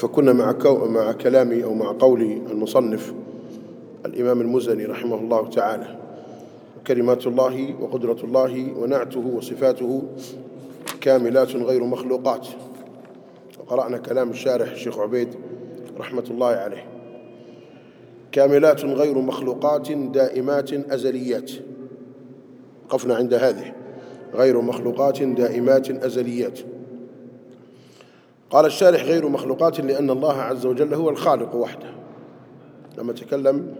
فكنا مع, مع كلامي أو مع قول المصنف الإمام المزني رحمه الله تعالى. كلمات الله وقدرة الله ونعته وصفاته كاملات غير مخلوقات. وقرأنا كلام الشارح الشيخ عبيد رحمة الله عليه. كاملات غير مخلوقات دائمات أزليات. وقفنا عند هذه. غير مخلوقات دائمات أزليات. قال الشارح غير مخلوقات لأن الله عز وجل هو الخالق وحده. لما تكلم.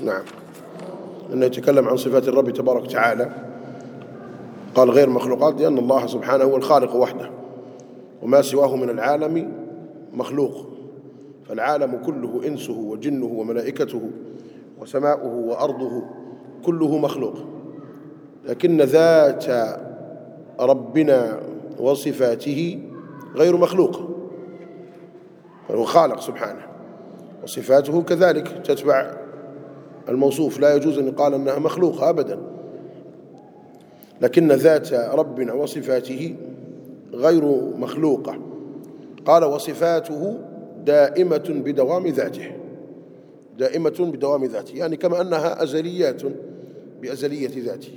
نعم. أنه يتكلم عن صفات الرب تبارك وتعالى. قال غير مخلوقات لأن الله سبحانه هو الخالق وحده. وما سواه من العالم مخلوق. فالعالم كله إنسه وجنه وملائكته وسماؤه وأرضه كله مخلوق. لكن ذات ربنا وصفاته غير مخلوق هو خالق سبحانه وصفاته كذلك تتبع الموصوف. لا يجوز أن يقال أنها مخلوقة أبدا لكن ذات ربنا وصفاته غير مخلوقة قال وصفاته دائمة بدوام ذاته دائمة بدوام ذاته يعني كما أنها أزليات بأزلية ذاته.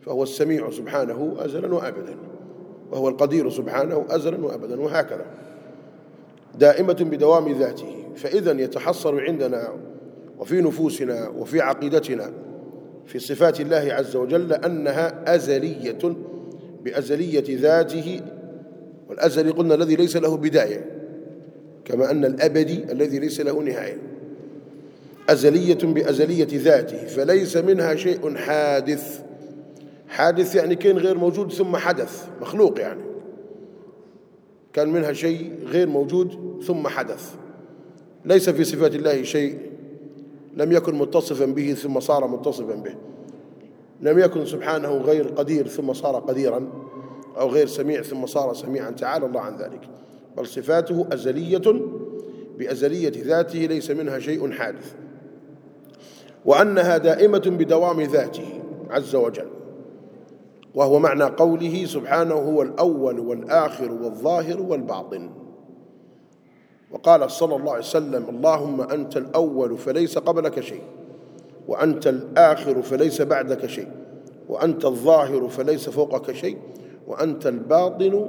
فهو السميع سبحانه أزلا وأبدا وهو القدير سبحانه أزلا وأبدا وهكذا. دائمة بدوام ذاته فإذا يتحصل عندنا وفي نفوسنا وفي عقيدتنا في صفات الله عز وجل أنها أزلية بأزلية ذاته والأزلي قلنا الذي ليس له بداية كما أن الأبدي الذي ليس له نهاية. أزلية بأزلية ذاته فليس منها شيء حادث. حادث يعني كان غير موجود ثم حدث مخلوق يعني. كان منها شيء غير موجود ثم حدث. ليس في صفات الله شيء لم يكن متصفا به ثم صار متصفا به. لم يكن سبحانه غير قدير ثم صار قديرا أو غير سميع ثم صار سميعا. تعالى الله عن ذلك. بل صفاته أزلية بأزلية ذاته ليس منها شيء حادث. وأنها دائمة بدوام ذاته عز وجل. وهو معنى قوله سبحانه هو الأول والآخر والظاهر والباطن. وقال صلى الله عليه وسلم اللهم أنت الأول فليس قبلك شيء وأنت الآخر فليس بعدك شيء وأنت الظاهر فليس فوقك شيء وأنت الباطن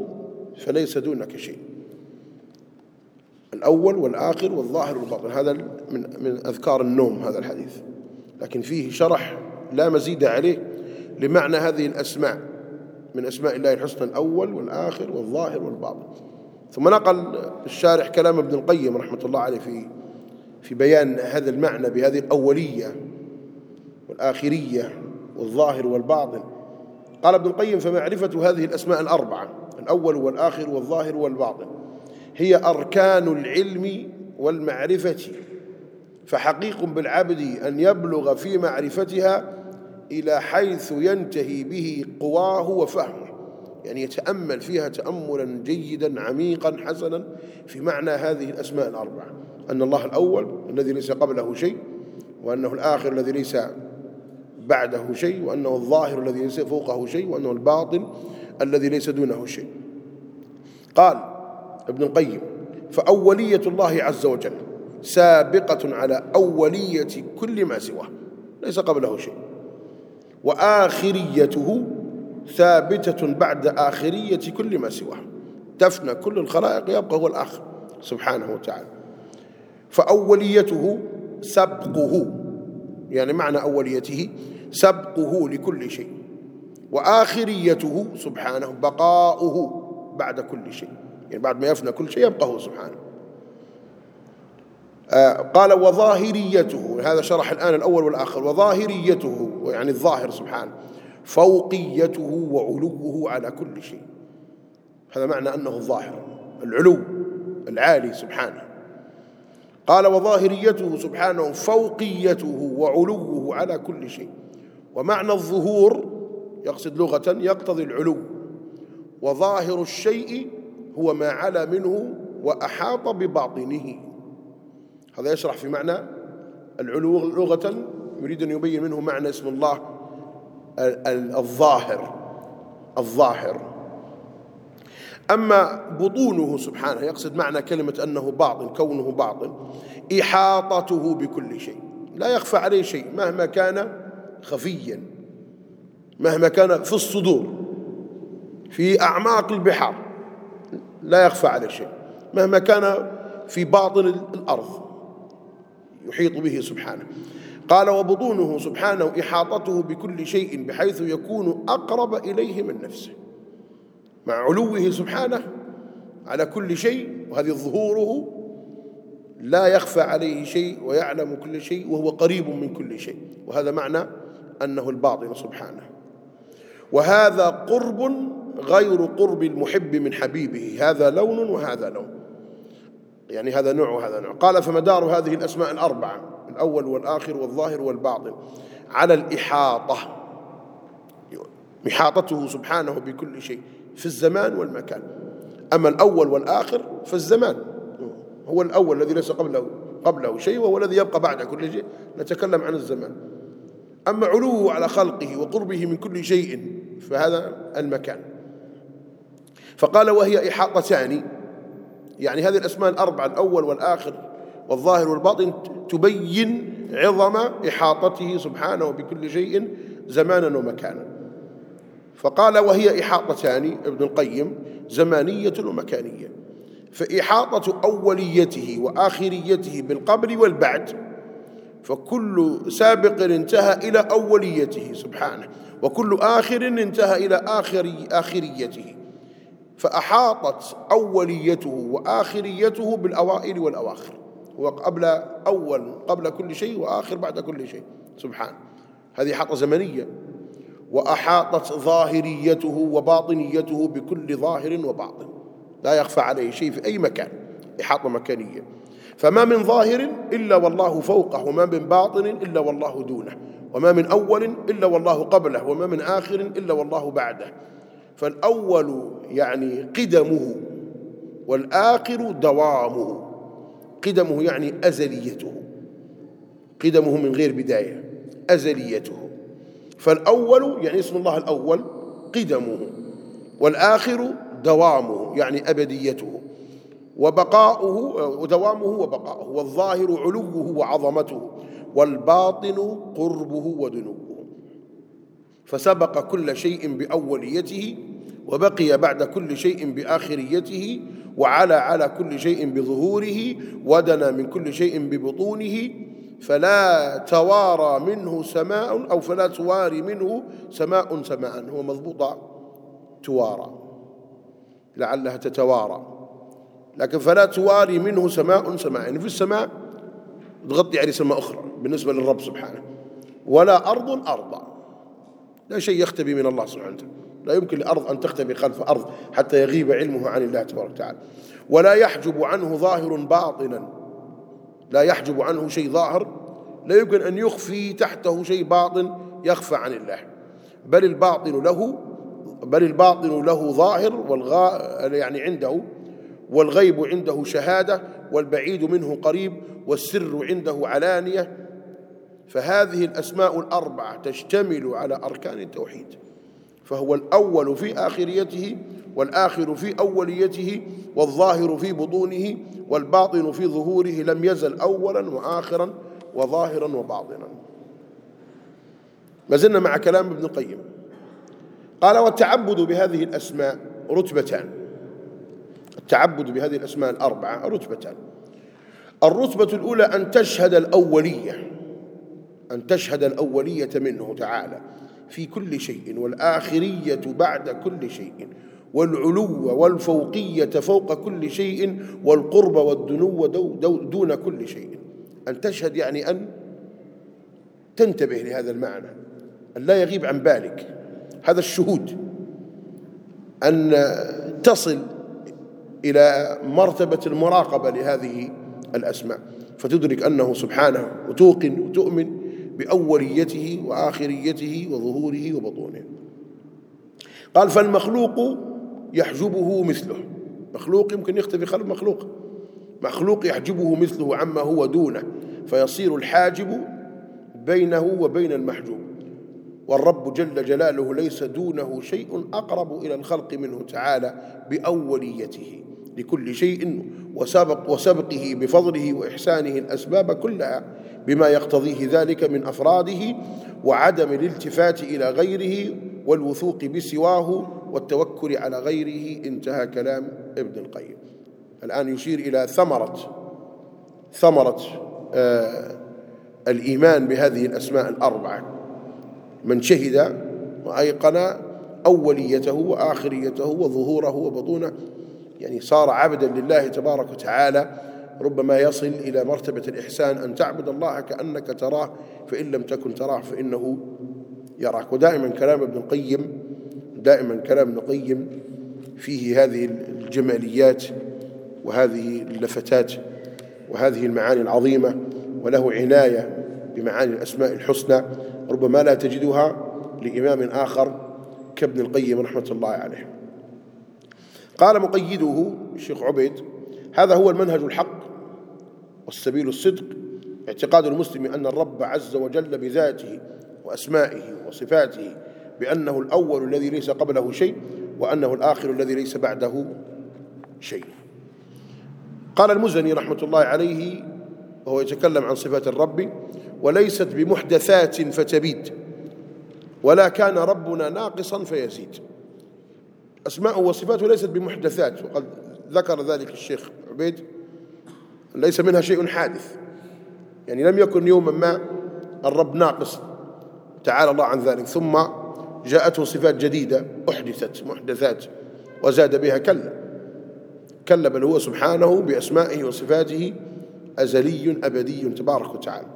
فليس دونك شيء. الأول والآخر والظاهر والباطن هذا من من أذكار النوم هذا الحديث. لكن فيه شرح لا مزيد عليه لمعنى هذه الأسماء من أسماء الله الحسنى الأول والآخر والظاهر والباطن. ثم نقل الشارح كلام ابن القيم رحمة الله عليه في في بيان هذا المعنى بهذه الأولية والآخرية والظاهر والباطن. قال ابن القيم فمعرفة هذه الأسماء الأربعة الأول والآخر والظاهر والباطن هي أركان العلم والمعرفة. فحقيق بالعبد أن يبلغ في معرفتها إلى حيث ينتهي به قواه وفهمه. يعني يتأمل فيها تأملا جيدا عميقا حسنا. في معنى هذه الأسماء الأربعة. أن الله الأول الذي ليس قبله شيء وأنه الآخر الذي ليس بعده شيء وأنه الظاهر الذي ليس فوقه شيء وأنه الباطن الذي ليس دونه شيء. قال ابن القيم فأولية الله عز وجل سابقة على أولية كل ما سواه ليس قبله شيء. وآخريته ثابتة بعد آخرية كل ما سواه. تفنى كل الخلائق يبقى هو الآخر سبحانه وتعالى. فأوليته سبقه يعني معنى أوليته سبقه لكل شيء. وآخريته سبحانه بقاؤه بعد كل شيء. يعني بعد ما يفنى كل شيء يبقى هو سبحانه. قال وظاهريته هذا شرح الآن الأول والآخر وظاهريته يعني الظاهر سبحانه فوقيته وعلوه على كل شيء. هذا معنى أنه الظاهر العلو العالي سبحانه. قال وظاهريته سبحانه فوقيته وعلوه على كل شيء. ومعنى الظهور يقصد لغة يقتضي العلو. وظاهر الشيء هو ما علا منه وأحاط بباطنه. هذا يشرح في معنى العلو لغة يريد أن يبين منه معنى اسم الله الظاهر. الظاهر. أما بطونه سبحانه يقصد معنى كلمة أنه باطن كونه باطن. إحاطته بكل شيء. لا يخفى عليه شيء مهما كان خفيا. مهما كان في الصدور. في أعماق البحار. لا يخفى عليه شيء. مهما كان في باطن الأرض. يحيط به سبحانه. قال وبطونه سبحانه إحاطته بكل شيء بحيث يكون أقرب إليه من نفسه. مع علوه سبحانه على كل شيء وهذه ظهوره لا يخفى عليه شيء ويعلم كل شيء وهو قريب من كل شيء. وهذا معنى أنه الباطن سبحانه. وهذا قرب غير قرب المحب من حبيبه. هذا لون وهذا لون. يعني هذا نوع وهذا نوع. قال فمدار هذه الأسماء الأربعة الأول والآخر والظاهر والباطن على الإحاطة. إحاطته سبحانه بكل شيء في الزمان والمكان. أما الأول والآخر فالزمان هو الأول الذي ليس قبله قبله شيء وهو الذي يبقى بعد كل شيء. نتكلم عن الزمان. أما علوه على خلقه وقربه من كل شيء فهذا المكان. فقال وهي إحاطتان. يعني هذه الأسماء الأربعة الأول والآخر والظاهر والباطن تبين عظم إحاطته سبحانه بكل شيء زمانا ومكانا. فقال وهي إحاطتان ابن القيم زمانية ومكانية. فإحاطة أوليته وآخريته بالقبل والبعد فكل سابق انتهى إلى أوليته سبحانه وكل آخر انتهى إلى آخر آخريته. فأحاطت أوليته وآخريته بالأوائل والأواخر. هو قبل أول قبل كل شيء وآخر بعد كل شيء. سبحانه هذه إحاطة زمنية. وأحاطت ظاهريته وباطنيته بكل ظاهر وباطن. لا يخفى عليه شيء في أي مكان. إحاطة مكانية. فما من ظاهر إلا والله فوقه وما من باطن إلا والله دونه. وما من أول إلا والله قبله وما من آخر إلا والله بعده. فالأول يعني قدمه والآخر دوامه. قدمه يعني أزليته. قدمه من غير بداية. أزليته. فالأول يعني اسم الله الأول قدمه. والآخر دوامه يعني أبديته. وبقاؤه ودوامه وبقاؤه. والظاهر علوه وعظمته. والباطن قربه ودنوه. فسبق كل شيء بأوليته وبقي بعد كل شيء بآخريته وعلى على كل شيء بظهوره ودنا من كل شيء ببطونه فلا توارى منه سماء أو فلا تواري منه سماء سماء. هو مضبوط توارى. لعلها تتوارى. لكن فلا تواري منه سماء سماء. يعني في السماء تغطي يعني سماء أخرى بالنسبة للرب سبحانه. ولا أرض أرضا. لا شيء يختبي من الله سبحانه وتعالى. لا يمكن لأرض أن تختبي خلف أرض حتى يغيب علمه عن الله تبارك وتعالى. ولا يحجب عنه ظاهر باطنا. لا يحجب عنه شيء ظاهر. لا يمكن أن يخفي تحته شيء باطن يخفى عن الله. بل الباطن له بل الباطن له ظاهر والغا يعني عنده والغيب عنده شهادة والبعيد منه قريب والسر عنده علانية. فهذه الأسماء الأربعة تشتمل على أركان التوحيد. فهو الأول في آخريته والآخر في أوليته والظاهر في بطونه والباطن في ظهوره لم يزل أولا وآخرا وظاهرا وباطنا. ما زلنا مع كلام ابن القيم. قال والتعبد بهذه الأسماء رتبتان. التعبد بهذه الأسماء الأربعة رتبتان. الرتبة الأولى أن تشهد الأولية أن تشهد الأولية منه تعالى. في كل شيء والآخرية بعد كل شيء والعلو والفوقية فوق كل شيء والقرب والدنو دون كل شيء. أن تشهد يعني أن تنتبه لهذا المعنى أن لا يغيب عن بالك. هذا الشهود أن تصل إلى مرتبة المراقبة لهذه الأسماء فتدرك أنه سبحانه وتوقن وتؤمن بأوليته وآخريته وظهوره وبطونه. قال فالمخلوق يحجبه مثله. مخلوق يمكن يختفي خلف مخلوق. مخلوق يحجبه مثله عما هو دونه فيصير الحاجب بينه وبين المحجوب. والرب جل جلاله ليس دونه شيء أقرب إلى الخلق منه تعالى بأوليته لكل شيء وسبق وسبقه بفضله وإحسانه الأسباب كلها بما يقتضيه ذلك من أفراده وعدم الالتفات إلى غيره والوثوق بسواه والتوكل على غيره انتهى كلام ابن القيم. الآن يشير إلى ثمرة ثمرة آه الإيمان بهذه الأسماء الأربعة. من شهد وأيقن أوليته وآخريته وظهوره وبطونه يعني صار عبدا لله تبارك وتعالى ربما يصل إلى مرتبة الإحسان أن تعبد الله كأنك تراه فإن لم تكن تراه فإنه يراك. ودائما كلام ابن القيم دائما كلام ابن القيم فيه هذه الجماليات وهذه اللفتات وهذه المعاني العظيمة وله عناية بمعاني الأسماء الحسنى ربما لا تجدها لإمام آخر كابن القيم رحمة الله عليه. قال مقيده الشيخ عبيد هذا هو المنهج الحق والسبيل الصدق اعتقاد المسلم أن الرب عز وجل بذاته وأسمائه وصفاته بأنه الأول الذي ليس قبله شيء وأنه الآخر الذي ليس بعده شيء. قال المزني رحمة الله عليه وهو يتكلم عن صفات الرب وليست بمحدثات فتبيد ولا كان ربنا ناقصا فيزيد. أسماءه وصفاته ليست بمحدثات وقد ذكر ذلك الشيخ عبيد. ليس منها شيء حادث. يعني لم يكن يوما ما الرب ناقص تعالى الله عن ذلك. ثم جاءته صفات جديدة أحدثت محدثات وزاد بها كلا. كلا بل هو سبحانه بأسمائه وصفاته أزلي أبدي تبارك وتعالى.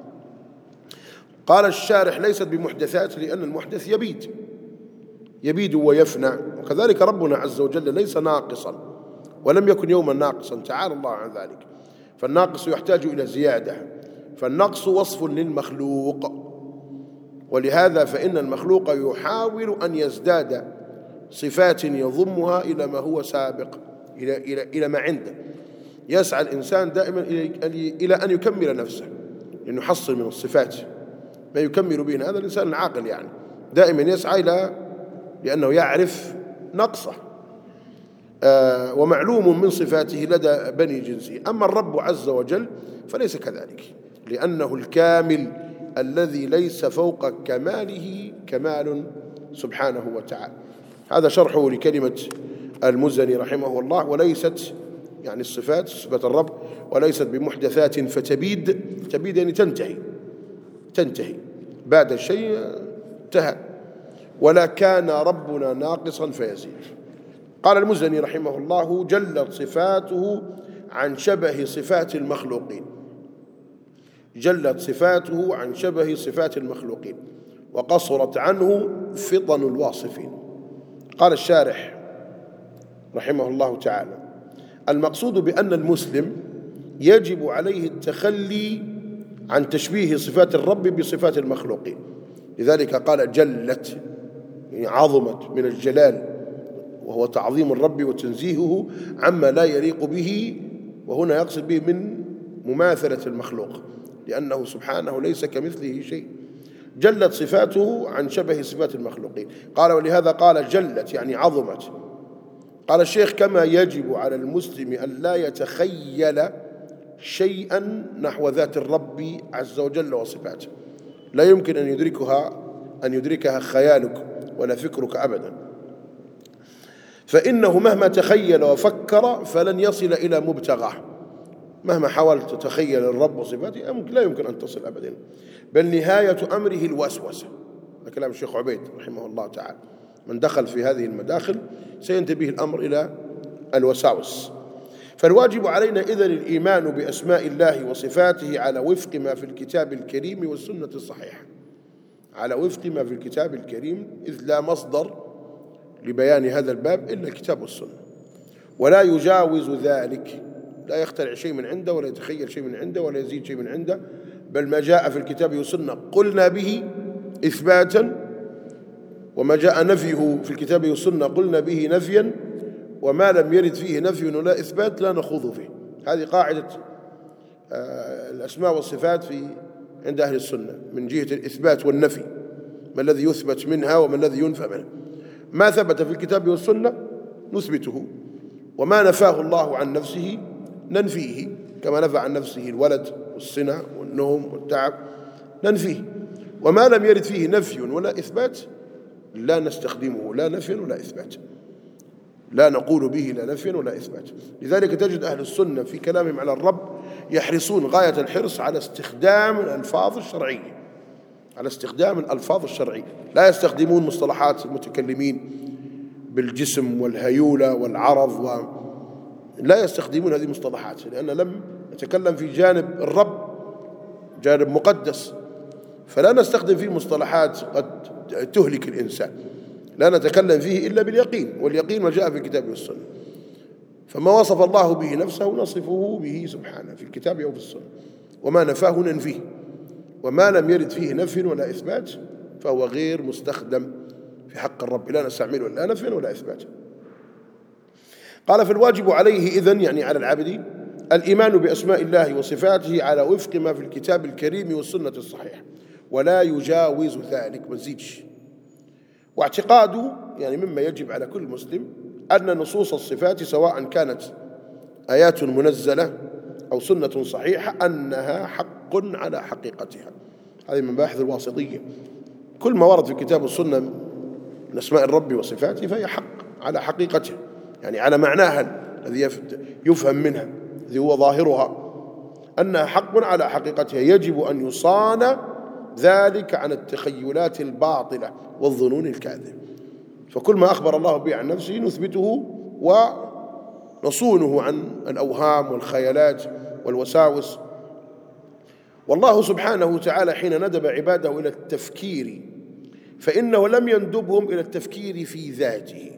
قال الشارح ليست بمحدثات لأن المحدث يبيد. يبيد ويفنى. وكذلك ربنا عز وجل ليس ناقصا ولم يكن يوما ناقصا تعالى الله عن ذلك. فالناقص يحتاج إلى زيادة. فالنقص وصف للمخلوق. ولهذا فإن المخلوق يحاول أن يزداد صفات يضمها إلى ما هو سابق إلى, إلى, إلى ما عنده. يسعى الإنسان دائما إلى أن يكمل نفسه لأنه يحصل من الصفات. ما يكمل به هذا الإنسان العاقل يعني. دائما يسعى إلى لأنه يعرف نقصه. ومعلوم من صفاته لدى بني جنسه. أما الرب عز وجل فليس كذلك لأنه الكامل الذي ليس فوق كماله كمال سبحانه وتعالى. هذا شرحه لكلمة المزني رحمه الله وليست يعني الصفات صفة الرب وليست بمحدثات فتبيد. تبيد يعني تنتهي تنتهي. بعد الشيء انتهى. ولا كان ربنا ناقصا فيزيد. قال المزني رحمه الله جلت صفاته عن شبه صفات المخلوقين. جلت صفاته عن شبه صفات المخلوقين وقصرت عنه فطن الواصفين. قال الشارح رحمه الله تعالى المقصود بأن المسلم يجب عليه التخلي عن تشبيه صفات الرب بصفات المخلوقين. لذلك قال جلت يعني عظمت من الجلال وهو تعظيم الرب وتنزيهه عما لا يليق به وهنا يقصد به من مماثلة المخلوق لأنه سبحانه ليس كمثله شيء. جلت صفاته عن شبه صفات المخلوقين. قال ولهذا قال جلت يعني عظمت. قال الشيخ كما يجب على المسلم أن لا يتخيل شيئا نحو ذات الرب عز وجل وصفاته. لا يمكن أن يدركها أن يدركها خيالك ولا فكرك أبدا. فإنه مهما تخيل وفكر فلن يصل إلى مبتغاه. مهما حاولت تتخيل الرب وصفاته لا يمكن أن تصل أبدا. بل نهاية أمره الوسوسة. هذا كلام الشيخ عبيد رحمه الله تعالى. من دخل في هذه المداخل سينتبه الأمر إلى الوساوس. فالواجب علينا إذن الإيمان بأسماء الله وصفاته على وفق ما في الكتاب الكريم والسنة الصحيحة. على وفق ما في الكتاب الكريم إذ لا مصدر لبيان هذا الباب إلا الكتاب والسنة. ولا يجاوز ذلك. لا يخترع شيء من عنده ولا يتخيل شيء من عنده ولا يزيد شيء من عنده. بل ما جاء في الكتاب والسنة قلنا به إثباتا وما جاء نفيه في الكتاب والسنة قلنا به نفيا وما لم يرد فيه نفي ولا إثبات لا نخوض فيه. هذه قاعدة آه، الأسماء والصفات في عند أهل السنة من جهة الإثبات والنفي. ما الذي يثبت منها وما الذي ينفى منها. ما ثبت في الكتاب والسنة نثبته وما نفاه الله عن نفسه ننفيه كما نفى عن نفسه الولد والصنع والنوم والتعب ننفيه وما لم يرد فيه نفي ولا إثبات لا نستخدمه لا نفي ولا إثبات لا نقول به لا نفي ولا إثبات. لذلك تجد أهل السنة في كلامهم على الرب يحرصون غاية الحرص على استخدام الألفاظ الشرعية. على استخدام الألفاظ الشرعية. لا يستخدمون مصطلحات المتكلمين بالجسم والهيولة والعرض و لا يستخدمون هذه المصطلحات لأن لم نتكلم في جانب الرب جانب مقدس. فلا نستخدم فيه مصطلحات قد تهلك الإنسان. لا نتكلم فيه إلا باليقين واليقين ما جاء في الكتاب والسنة. فما وصف الله به نفسه نصفه به سبحانه في الكتاب أو في السنة. وما نفاه ننفيه. وما لم يرد فيه نفي ولا إثبات فهو غير مستخدم في حق الرب. لا نستعمله لا نفي ولا إثبات. قال فالواجب عليه إذن يعني على العبد الإيمان بأسماء الله وصفاته على وفق ما في الكتاب الكريم والسنة الصحيحة ولا يجاوز ذلك. مزيدش واعتقاده يعني مما يجب على كل مسلم أن نصوص الصفات سواء كانت آيات منزلة أو سنة صحيحة أنها حق على حقيقتها. هذه من مباحث الواسطية. كل ما ورد في الكتاب والسنة من أسماء الرب وصفاته فهي حق على حقيقتها. يعني على معناها الذي يفهم منها الذي هو ظاهرها. أنها حق على حقيقتها. يجب أن يصان ذلك عن التخيلات الباطلة والظنون الكاذبة. فكل ما أخبر الله به عن نفسه نثبته ونصونه عن الأوهام والخيالات والوساوس. والله سبحانه وتعالى حين ندب عباده إلى التفكير فإنه لم يندبهم إلى التفكير في ذاته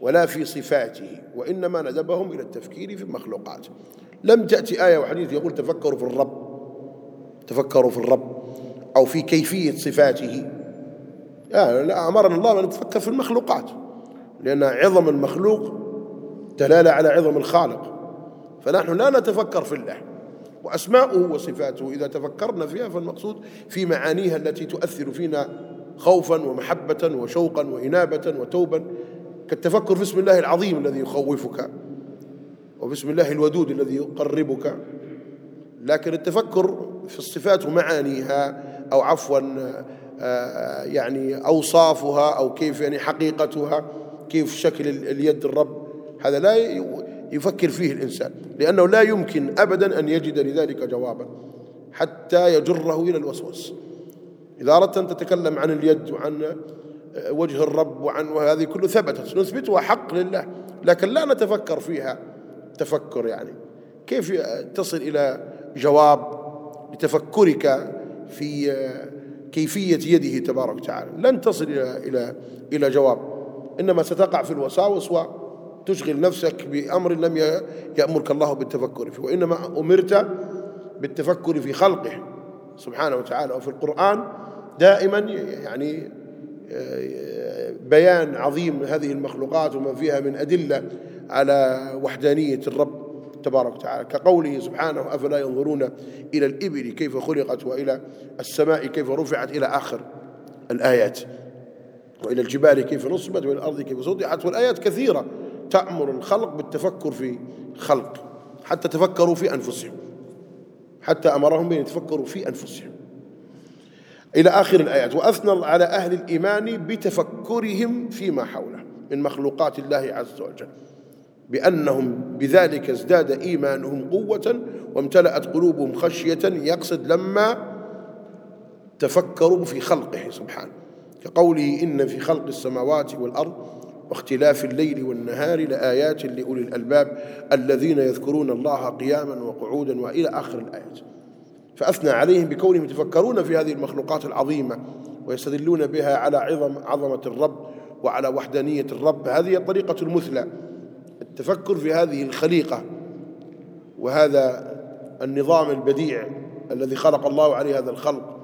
ولا في صفاته وإنما ندبهم إلى التفكير في المخلوقات. لم تأتي آية وحديث يقول تفكروا في الرب تفكروا في الرب أو في كيفية صفاته. يعني لا أمرنا الله أن نتفكر في المخلوقات لأن عظم المخلوق دلالة على عظم الخالق. فنحن لا نتفكر في الله وأسماؤه وصفاته إذا تفكرنا فيها فالمقصود في معانيها التي تؤثر فينا خوفا ومحبة وشوقا وإنابة وتوبا. كالتفكر في اسم الله العظيم الذي يخوفك وباسم الله الودود الذي يقربك. لكن التفكر في الصفات ومعانيها أو عفوا آه، يعني أوصافها أو كيف يعني حقيقتها كيف شكل اليد الرب هذا لا يفكر فيه الإنسان لأنه لا يمكن أبدا أن يجد لذلك جوابا حتى يجره إلى الوسوس. إذا أردت أن تتكلم عن اليد وعن آه، وجه الرب وعن وهذه كله ثبتت نثبتها حق لله لكن لا نتفكر فيها. تفكر يعني. كيف تصل إلى جواب لتفكرك في كيفية يده تبارك وتعالى؟ لن تصل إلى إلى إلى جواب. إنما ستقع في الوساوس وتشغل نفسك بأمر لم يأمرك الله بالتفكر فيه وإنما أمرت بالتفكر في خلقه سبحانه وتعالى. وفي القرآن دائما يعني بيان عظيم هذه المخلوقات وما فيها من أدلة على وحدانية الرب تبارك وتعالى. كقوله سبحانه أفلا ينظرون إلى الإبل كيف خلقت وإلى السماء كيف رفعت إلى آخر الآيات وإلى الجبال كيف نصبت وإلى الأرض كيف سطحت. والآيات كثيرة تأمر الخلق بالتفكر في خلق حتى تفكروا في أنفسهم حتى أمرهم بأن يتفكروا في أنفسهم. إلى آخر الآيات وأثنى على أهل الإيمان بتفكرهم فيما حوله من مخلوقات الله عز وجل بأنهم بذلك ازداد إيمانهم قوة وامتلأت قلوبهم خشية يقصد لما تفكروا في خلقه سبحانه كقوله إن في خلق السماوات والأرض واختلاف الليل والنهار لآيات لأولي الألباب الذين يذكرون الله قياما وقعودا وإلى آخر الآيات. فأثنى عليهم بكونهم يتفكرون في هذه المخلوقات العظيمة ويستدلون بها على عظم عظمة الرب وعلى وحدانية الرب. هذه الطريقة المثلى التفكر في هذه الخليقة وهذا النظام البديع الذي خلق الله عليه هذا الخلق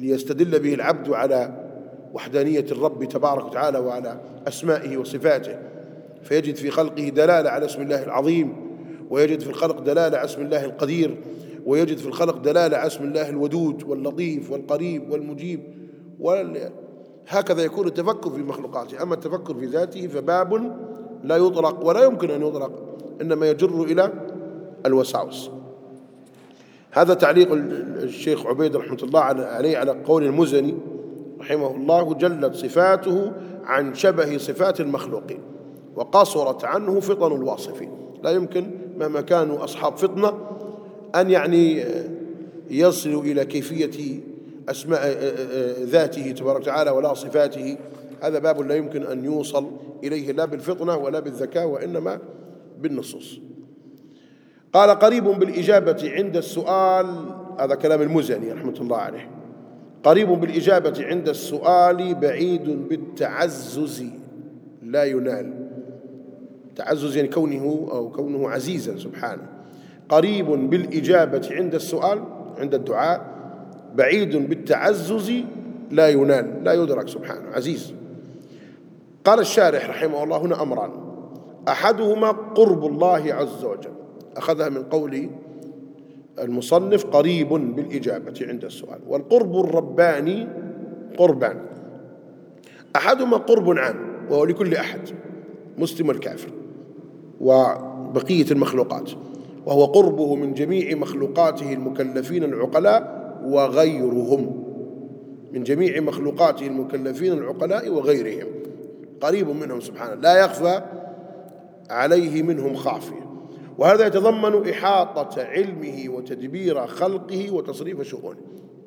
ليستدل به العبد على وحدانية الرب تبارك وتعالى وعلى أسمائه وصفاته. فيجد في خلقه دلالة على اسم الله العظيم ويجد في الخلق دلالة على اسم الله القدير ويجد في الخلق دلالة على اسم الله الودود واللطيف والقريب والمجيب. هكذا يكون التفكر في مخلوقاته. أما التفكر في ذاته فباب لا يطرق ولا يمكن أن يطرق إنما يجر إلى الوساوس. هذا تعليق الشيخ عبيد رحمة الله عليه على قول المزني. رحمه الله جلت صفاته عن شبه صفات المخلوقين وقصرت عنه فطن الواصفين. لا يمكن مهما كانوا أصحاب فطنة أن يعني يصلوا إلى كيفية أسماء ذاته تبارك وتعالى ولا صفاته. هذا باب لا يمكن أن يوصل إليه لا بالفطنة ولا بالذكاء وإنما بالنصوص. قال قريب بالإجابة عند السؤال هذا كلام المزني رحمة الله عليه. قريب بالإجابة عند السؤال بعيد بالتعزز لا ينال. تعزز يعني كونه أو كونه عزيزا سبحانه. قريب بالإجابة عند السؤال عند الدعاء بعيد بالتعزز لا ينال لا يدرك سبحانه. عزيز. قال الشارح رحمه الله هنا أمران. أحدهما قرب الله عز وجل. أخذها من قول المصنف قريب بالإجابة عند السؤال. والقرب الرباني قربان. أحدهما قرب عام وهو لكل أحد مسلم والكافر وبقية المخلوقات وهو قربه من جميع مخلوقاته المكلفين العقلاء وغيرهم. من جميع مخلوقاته المكلفين العقلاء وغيرهم. قريب منهم سبحانه لا يخفى عليه منهم خافية. وهذا يتضمن إحاطة علمه وتدبير خلقه وتصريف شؤونه.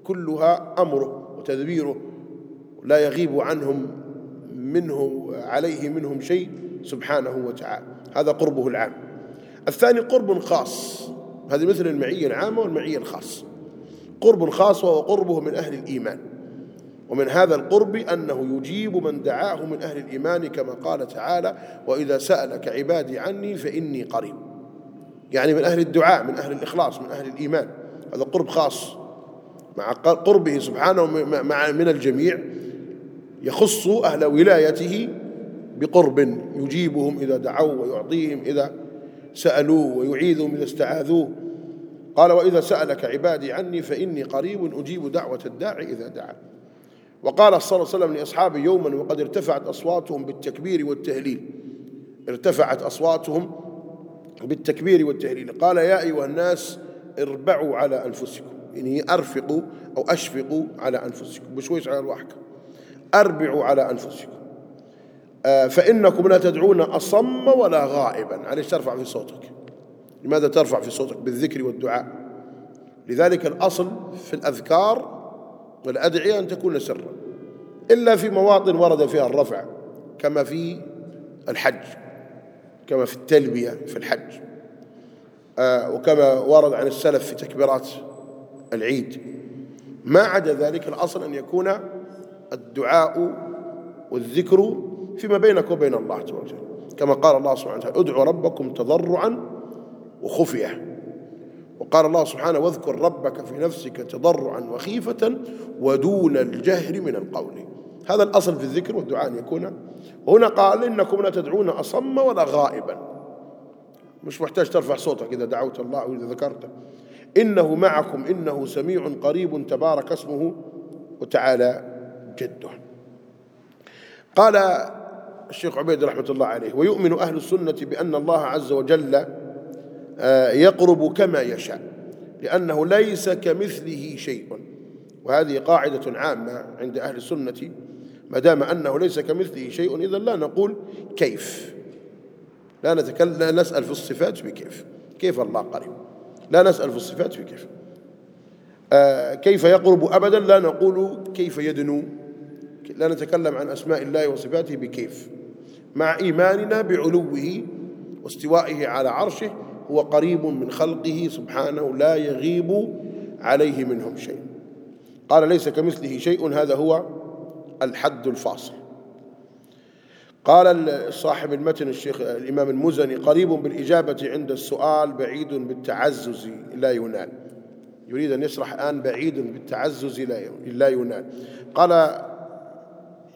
كلها أمره وتدبيره. لا يغيب عنهم منه عليه منهم شيء سبحانه وتعالى. هذا قربه العام. الثاني قرب خاص. هذه مثل المعية العامة والمعية الخاصة قرب خاص وهو قربه من أهل الإيمان. ومن هذا القرب أنه يجيب من دعاه من أهل الإيمان كما قال تعالى وإذا سألك عبادي عني فإني قريب. يعني من أهل الدعاء من أهل الإخلاص من أهل الإيمان. هذا قرب خاص مع قربه سبحانه مع من الجميع يخص أهل ولايته بقرب يجيبهم إذا دعوا ويعطيهم إذا سألوه ويعيذهم إذا استعاذوه قال وإذا سألك عبادي عني فإني قريب أجيب دعوة الداعي إذا دعا. وقال صلى الله عليه وسلم لأصحابه يوما وقد ارتفعت أصواتهم بالتكبير والتهليل. ارتفعت أصواتهم بالتكبير والتهليل. قال يا أيها الناس اربعوا على أنفسكم. يعني أرفقوا أو أشفقوا على أنفسكم. بشويش على الواحد. أربعوا على أنفسكم. آه، فإنكم لا تدعون أصم ولا غائبا. عليش ترفع في صوتك؟ لماذا ترفع في صوتك؟ بالذكر والدعاء. لذلك الأصل في الأذكار والأدعية أن تكون سرا. إلا في مواطن ورد فيها الرفع كما في الحج. كما في التلبية في الحج. آه، وكما ورد عن السلف في تكبيرات العيد. ما عدا ذلك الأصل أن يكون الدعاء والذكر فيما بينك وبين الله عز وجل. كما قال الله سبحانه وتعالى ادعوا ربكم تضرعا وخفية. وقال الله سبحانه واذكر ربك في نفسك تضرعا وخيفة ودون الجهر من القول. هذا الأصل في الذكر والدعاء أن يكون هنا قال إنكم لا تدعون أصم ولا غائبا. مش محتاج ترفع صوتك إذا دعوت الله أو إذا ذكرته إنه معكم إنه سميع قريب تبارك اسمه وتعالى جده. قال الشيخ عبيد رحمة الله عليه ويؤمن أهل السنة بأن الله عز وجل آه، يقرب كما يشاء لأنه ليس كمثله شيء. وهذه قاعدة عامة عند أهل السنة ما دام أنه ليس كمثله شيء إذا لا نقول كيف. لا نتكلم لا نسأل في الصفات بكيف. كيف الله قريب؟ لا نسأل في الصفات بكيف. آه كيف يقرب أبدا؟ لا نقول كيف يدنو. لا نتكلم عن أسماء الله وصفاته بكيف. مع إيماننا بعلوه واستوائه على عرشه هو قريب من خلقه سبحانه لا يغيب عليه منهم شيء. قال ليس كمثله شيء هذا هو الحد الفاصل. قال صاحب المتن الشيخ الإمام المزني قريب بالإجابة عند السؤال بعيد بالتعزز لا ينال. يريد أن يشرح الآن بعيد بالتعزز لا ينال. قال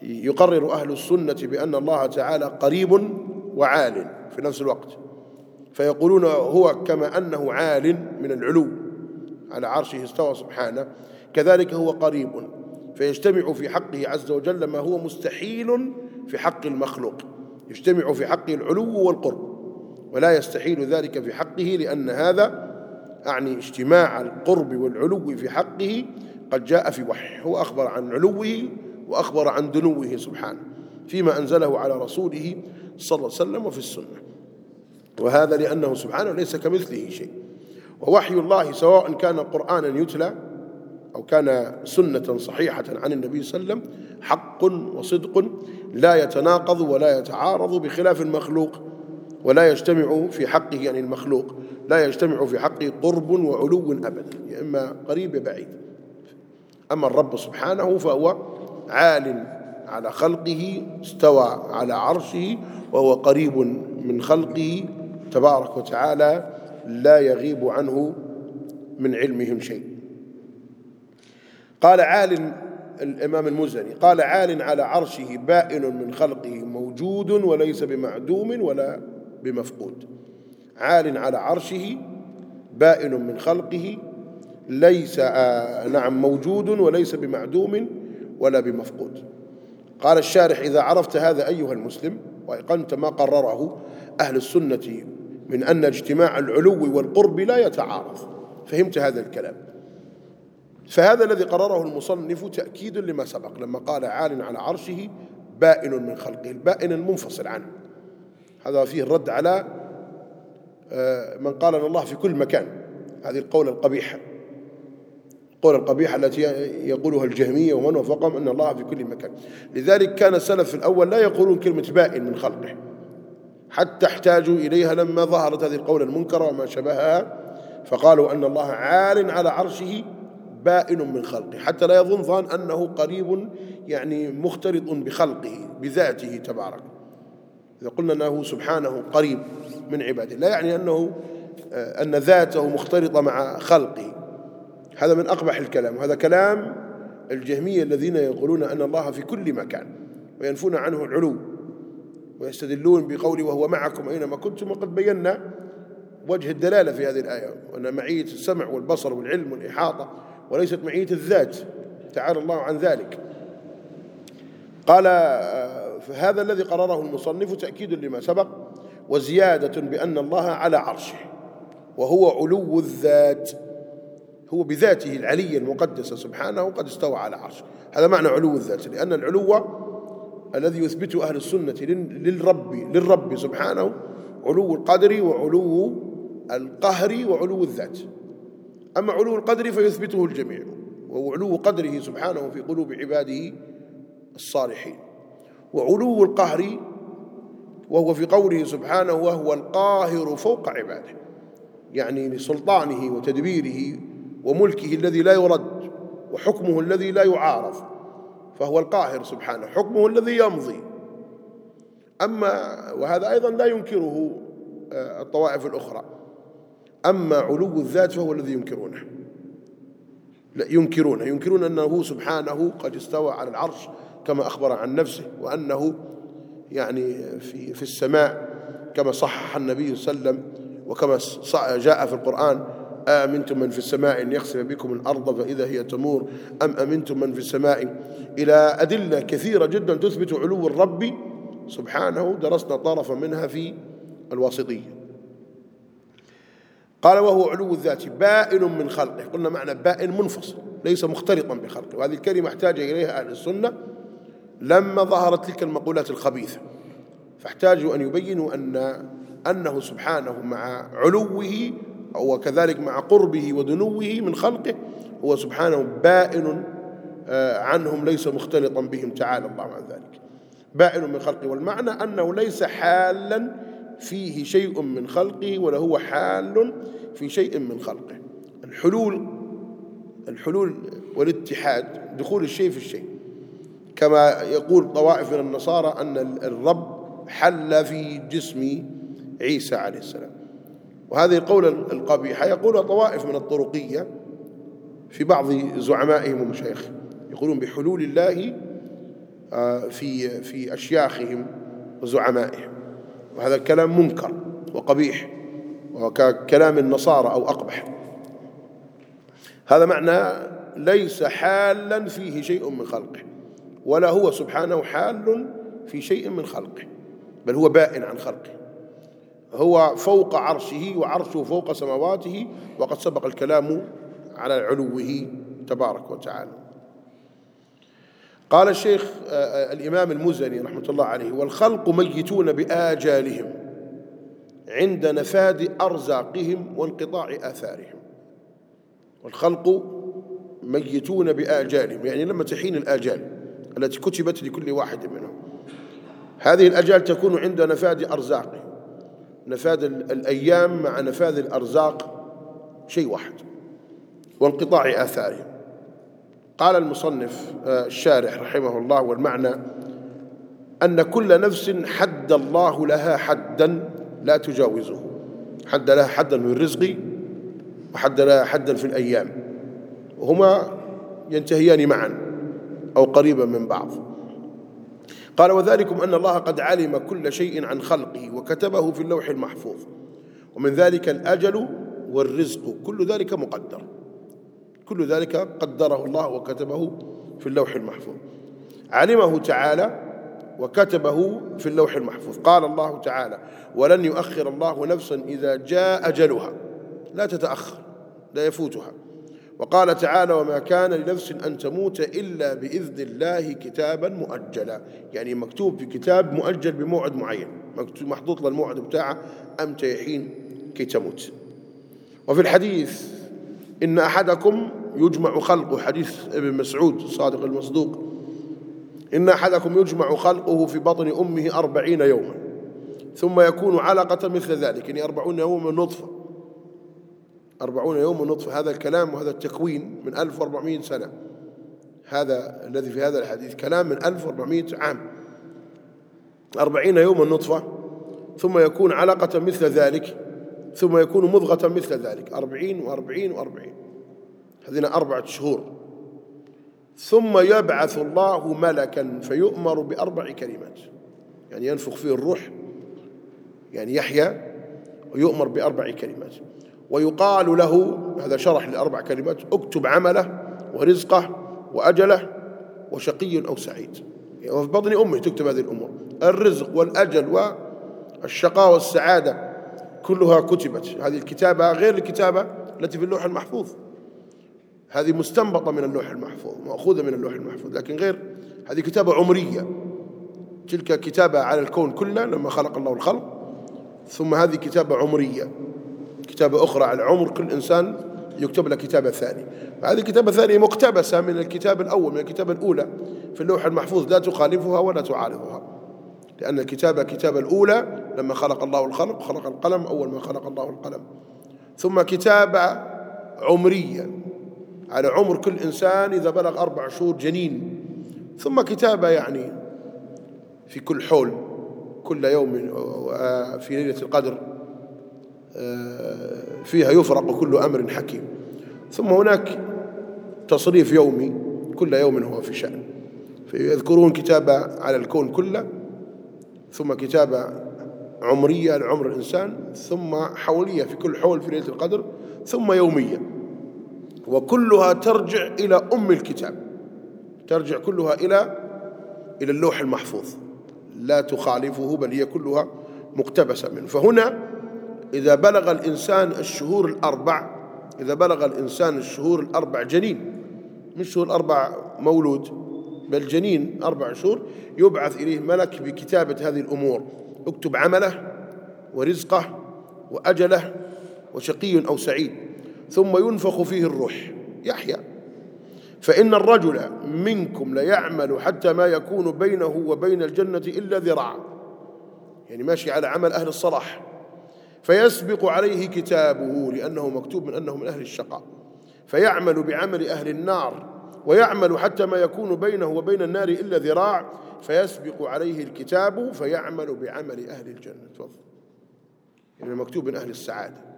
يقرر أهل السنة بأن الله تعالى قريب وعال في نفس الوقت. فيقولون هو كما أنه عال من العلو على عرشه استوى سبحانه كذلك هو قريب. فيجتمع في حقه عز وجل ما هو مستحيل في حق المخلوق. يجتمع في حقه العلو والقرب ولا يستحيل ذلك في حقه لأن هذا أعني اجتماع القرب والعلو في حقه قد جاء في وحي هو أخبر عن علوه وأخبر عن دنوه سبحانه فيما أنزله على رسوله صلى الله عليه وسلم وفي السنة. وهذا لأنه سبحانه ليس كمثله شيء. ووحي الله سواء كان قرآنا يتلى أو كان سنة صحيحة عن النبي صلى الله عليه وسلم حق وصدق لا يتناقض ولا يتعارض بخلاف المخلوق ولا يجتمع في حقه يعني المخلوق لا يجتمع في حقه قرب وعلو أبدا يا إما قريب بعيد. أما الرب سبحانه فهو عال على خلقه استوى على عرشه وهو قريب من خلقه تبارك وتعالى لا يغيب عنه من علمهم شيء. قال عال الإمام المزني قال عال على عرشه بائن من خلقه موجود وليس بمعدوم ولا بمفقود. عال على عرشه بائن من خلقه ليس آه نعم موجود وليس بمعدوم ولا بمفقود. قال الشارح إذا عرفت هذا أيها المسلم وأيقنت ما قرره أهل السنة من أن اجتماع العلو والقرب لا يتعارض. فهمت هذا الكلام. فهذا الذي قرره المصنف تأكيد لما سبق لما قال عال على عرشه بائن من خلقه البائن المنفصل عنه. هذا فيه الرد على آه، من قال أن الله في كل مكان. هذه القولة القبيحة القولة القبيحة التي يقولها الجهمية ومن وفقهم أن الله في كل مكان. لذلك كان السلف الأول لا يقولون كلمة بائن من خلقه حتى احتاجوا إليها لما ظهرت هذه القولة المنكرة وما شبهها فقالوا أن الله عال على عرشه بائن من خلقه. حتى لا يظن ظان أنه قريب يعني مختلط بخلقه بذاته تبارك. إذا قلنا أنه سبحانه قريب من عباده لا يعني أنه آه، أن ذاته مختلطة مع خلقه. هذا من أقبح الكلام وهذا كلام الجهمية الذين يقولون أن الله في كل مكان وينفون عنه العلو ويستدلون بقوله وهو معكم أينما كنتم وقد بينا وجه الدلالة في هذه الآية وأن معية السمع والبصر والعلم والإحاطة. وليست معية الذات. تعالى الله عن ذلك. قال فهذا الذي قرره المصنف تأكيد لما سبق وزيادة بأن الله على عرشه وهو علو الذات هو بذاته العلي المقدسة سبحانه قد استوى على عرشه. هذا معنى علو الذات لأن العلو الذي يثبته أهل السنة للرب للرب سبحانه علو القدر وعلو القهر وعلو الذات. أما علو القدر فيثبته الجميع؟ وهو علو قدره سبحانه في قلوب عباده الصالحين. وعلو القهر وهو في قوله سبحانه وهو القاهر فوق عباده. يعني لسلطانه وتدبيره وملكه الذي لا يرد وحكمه الذي لا يعارض فهو القاهر سبحانه حكمه الذي يمضي. أما وهذا أيضا لا ينكره آه، الطوائف الأخرى. أما علو الذات فهو الذي ينكرونه. لا ينكرونه. ينكرون أنه سبحانه قد استوى على العرش كما أخبر عن نفسه وأنه يعني في في السماء كما صحح النبي صلى الله عليه وسلم وكما جاء في القرآن آمنتم من في السماء أن يخسف بكم الأرض فإذا هي تمور أم أمنتم من في السماء إلى أدلة كثيرة جدا تثبت علو الرب سبحانه درسنا طرفا منها في الواسطية. قال وهو علو الذات بائن من خلقه. قلنا معنى بائن منفصل ليس مختلطا بخلقه. وهذه الكلمة احتاج إليها أهل السنة لما ظهرت تلك المقولات الخبيثة. فاحتاجوا أن يبينوا أن أنه سبحانه مع علوه وكذلك مع قربه ودنوه من خلقه هو سبحانه بائن آه، عنهم ليس مختلطا بهم تعالى الله عن ذلك. بائن من خلقه. والمعنى أنه ليس حالا فيه شيء من خلقه ولا هو حال في شيء من خلقه. الحلول الحلول والاتحاد دخول الشيء في الشيء. كما يقول طوائف من النصارى أن الرب حل في جسم عيسى عليه السلام. وهذه القولة القبيحة. يقولها طوائف من الطرقية في بعض زعمائهم ومشايخهم يقولون بحلول الله آه، في في أشياخهم وزعمائهم. وهذا الكلام منكر وقبيح وكلام النصارى أو أقبح. هذا معنى ليس حالا فيه شيء من خلقه ولا هو سبحانه حال في شيء من خلقه بل هو بائن عن خلقه. هو فوق عرشه وعرشه فوق سماواته وقد سبق الكلام على علوه تبارك وتعالى. قال الشيخ آه، آه، الإمام المزني رحمة الله عليه والخلق ميتون بآجالهم عند نفاد أرزاقهم وانقطاع آثارهم. والخلق ميتون بآجالهم يعني لما تحين الآجال التي كتبت لكل واحد منهم. هذه الأجال تكون عند نفاد أرزاقهم. نفاد الأيام مع نفاذ الأرزاق شيء واحد وانقطاع آثارهم. قال المصنف آه، الشارح رحمه الله والمعنى أن كل نفس حد الله لها حدا لا تجاوزه. حد لها حدا من الرزق وحد لها حدا في الأيام. وهما ينتهيان معا أو قريبا من بعض. قال وذلكم أن الله قد علم كل شيء عن خلقه وكتبه في اللوح المحفوظ. ومن ذلك الأجل والرزق كل ذلك مقدر. كل ذلك قدره الله وكتبه في اللوح المحفوظ. علمه تعالى وكتبه في اللوح المحفوظ. قال الله تعالى ولن يؤخر الله نفسا إذا جاء أجلها. لا تتأخر لا يفوتها. وقال تعالى وما كان لنفس أن تموت إلا بإذن الله كتابا مؤجلا. يعني مكتوب في كتاب مؤجل بموعد معين محطوط للموعد بتاعه أمتى حين كي تموت. وفي الحديث إن أحدكم يجمع خلقه. حديث ابن مسعود الصادق المصدوق. إن أحدكم يجمع خلقه في بطن أمه أربعين يوما ثم يكون علقة مثل ذلك يعني أربعون يوما نطفة. أربعون يوما نطفة هذا الكلام وهذا التكوين من 1400 سنة. هذا الذي في هذا الحديث كلام من 1400 عام. أربعين يوما نطفة ثم يكون علقة مثل ذلك ثم يكون مضغة مثل ذلك. أربعين وأربعين وأربعين. هذين أربعة شهور. ثم يبعث الله ملكا فيؤمر بأربع كلمات. يعني ينفخ فيه الروح يعني يحيى ويؤمر بأربع كلمات. ويقال له هذا شرح لأربع كلمات اكتب عمله ورزقه وأجله وشقي أو سعيد. يعني وفي بطن أمه تكتب هذه الأمور. الرزق والأجل والشقاء والسعادة كلها كتبت. هذه الكتابة غير الكتابة التي في اللوح المحفوظ. هذه مستنبطة من اللوح المحفوظ مأخوذة من اللوح المحفوظ لكن غير هذه كتابة عمرية. تلك كتابة على الكون كله لما خلق الله الخلق ثم هذه كتابة عمرية. كتابة أخرى على عمر كل إنسان يكتب له كتابة ثانية. هذه الكتابة الثانية مقتبسة من الكتاب الأول من الكتابة الأولى في اللوح المحفوظ لا تخالفها ولا تعارضها. لأن الكتابة كتابة الأولى لما خلق الله الخلق خلق القلم أول ما خلق الله القلم. ثم كتابة عمرية. على عمر كل إنسان إذا بلغ أربع شهور جنين. ثم كتابة يعني في كل حول كل يوم آه، في ليلة القدر آه، فيها يفرق كل أمر حكيم. ثم هناك تصريف يومي كل يوم هو في شأن. فيذكرون كتابة على الكون كله ثم كتابة عمرية لعمر الإنسان ثم حولية في كل حول في ليلة القدر ثم يومية. وكلها ترجع إلى أم الكتاب. ترجع كلها إلى إلى اللوح المحفوظ. لا تخالفه بل هي كلها مقتبسة منه. فهنا إذا بلغ الإنسان الشهور الأربع إذا بلغ الإنسان الشهور الأربع جنين مش شهور الأربع مولود بل جنين أربع شهور يبعث إليه ملك بكتابة هذه الأمور. اكتب عمله ورزقه وأجله وشقي أو سعيد. ثم ينفخ فيه الروح. يحيى. فإن الرجل منكم ليعمل حتى ما يكون بينه وبين الجنة إلا ذراع. يعني ماشي على عمل أهل الصلاح. فيسبق عليه كتابه لأنه مكتوب من أنه من أهل الشقاء. فيعمل بعمل أهل النار. ويعمل حتى ما يكون بينه وبين النار إلا ذراع. فيسبق عليه الكتاب فيعمل بعمل أهل الجنة. يعني مكتوب من أهل السعادة.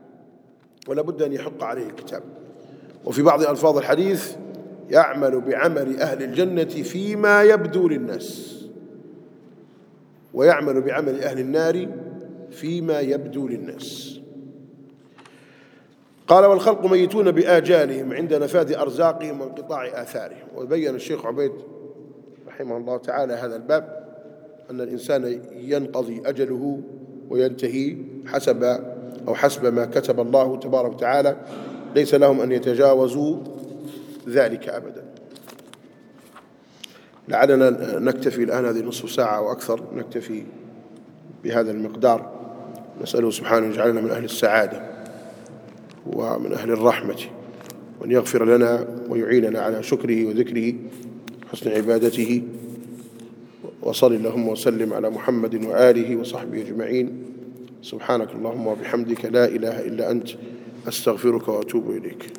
ولا بد أن يحق عليه الكتاب. وفي بعض ألفاظ الحديث يعمل بعمل أهل الجنة فيما يبدو للناس ويعمل بعمل أهل النار فيما يبدو للناس. قال والخلق ميتون بآجالهم عند نفاذ أرزاقهم وانقطاع آثارهم. وبين الشيخ عبيد رحمه الله تعالى هذا الباب أن الإنسان ينقضي أجله وينتهي حسب أو حسب ما كتب الله تبارك وتعالى ليس لهم أن يتجاوزوا ذلك أبدا. لعلنا نكتفي الآن هذه نصف ساعة أو أكثر نكتفي بهذا المقدار. نسأله سبحانه أن يجعلنا من أهل السعادة ومن أهل الرحمة وأن يغفر لنا ويعيننا على شكره وذكره حسن عبادته. وصل اللهم وسلم على محمد وآله وصحبه أجمعين. سبحانك اللهم وبحمدك لا إله إلا أنت أستغفرك وأتوب إليك.